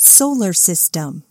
Solar system.